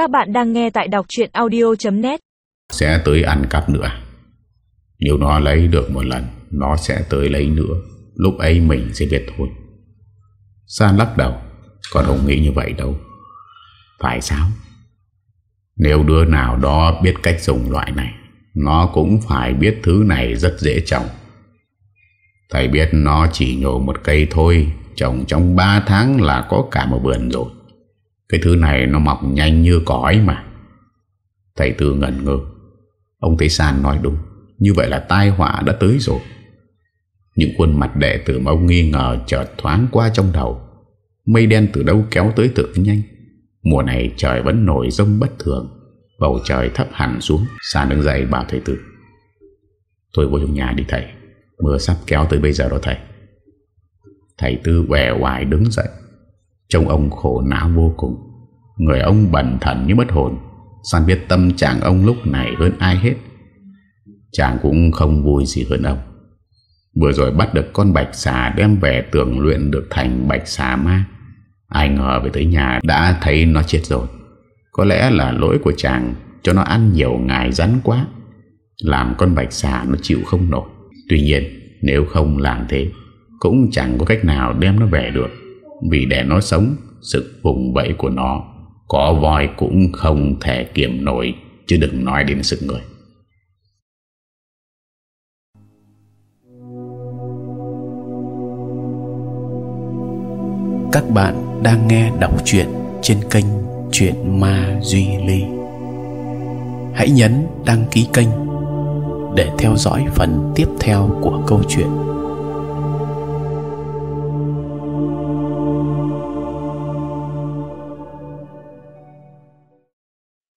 Các bạn đang nghe tại đọc chuyện audio.net Sẽ tới ăn cắp nữa. Nếu nó lấy được một lần, Nó sẽ tới lấy nữa. Lúc ấy mình sẽ biết thôi. San lắc đầu. Còn không nghĩ như vậy đâu. Phải sao? Nếu đứa nào đó biết cách dùng loại này, Nó cũng phải biết thứ này rất dễ trồng. Thầy biết nó chỉ nhổ một cây thôi, Trồng trong 3 tháng là có cả một vườn rồi. Cái thứ này nó mọc nhanh như cõi mà. Thầy Tư ngẩn ngơ. Ông thấy San nói đúng. Như vậy là tai họa đã tới rồi. Những khuôn mặt đệ tử mà ông nghi ngờ chợt thoáng qua trong đầu. Mây đen từ đâu kéo tới thực nhanh? Mùa này trời vẫn nổi rông bất thường. Bầu trời thấp hẳn xuống. San đứng dậy bảo thầy Tư. Tôi vô trong nhà đi thầy. Mưa sắp kéo tới bây giờ đó thầy. Thầy Tư quẻ hoài đứng dậy. Trông ông khổ não vô cùng. Người ông bẩn thần như mất hồn. San biết tâm trạng ông lúc này hơn ai hết? Chàng cũng không vui gì hơn ông. Vừa rồi bắt được con bạch xà Đem về tưởng luyện được thành bạch xà ma. Ai ngờ về tới nhà Đã thấy nó chết rồi. Có lẽ là lỗi của chàng Cho nó ăn nhiều ngày rắn quá. Làm con bạch xà nó chịu không nổi. Tuy nhiên, nếu không làm thế, Cũng chẳng có cách nào đem nó về được. Vì để nó sống, Sự vùng vẫy của nó Có voi cũng không thể kiểm nổi, Chứ đừng nói đến sự người. Các bạn đang nghe đọc truyện trên kênh Chuyện Ma Duy Ly. Hãy nhấn đăng ký kênh để theo dõi phần tiếp theo của câu chuyện.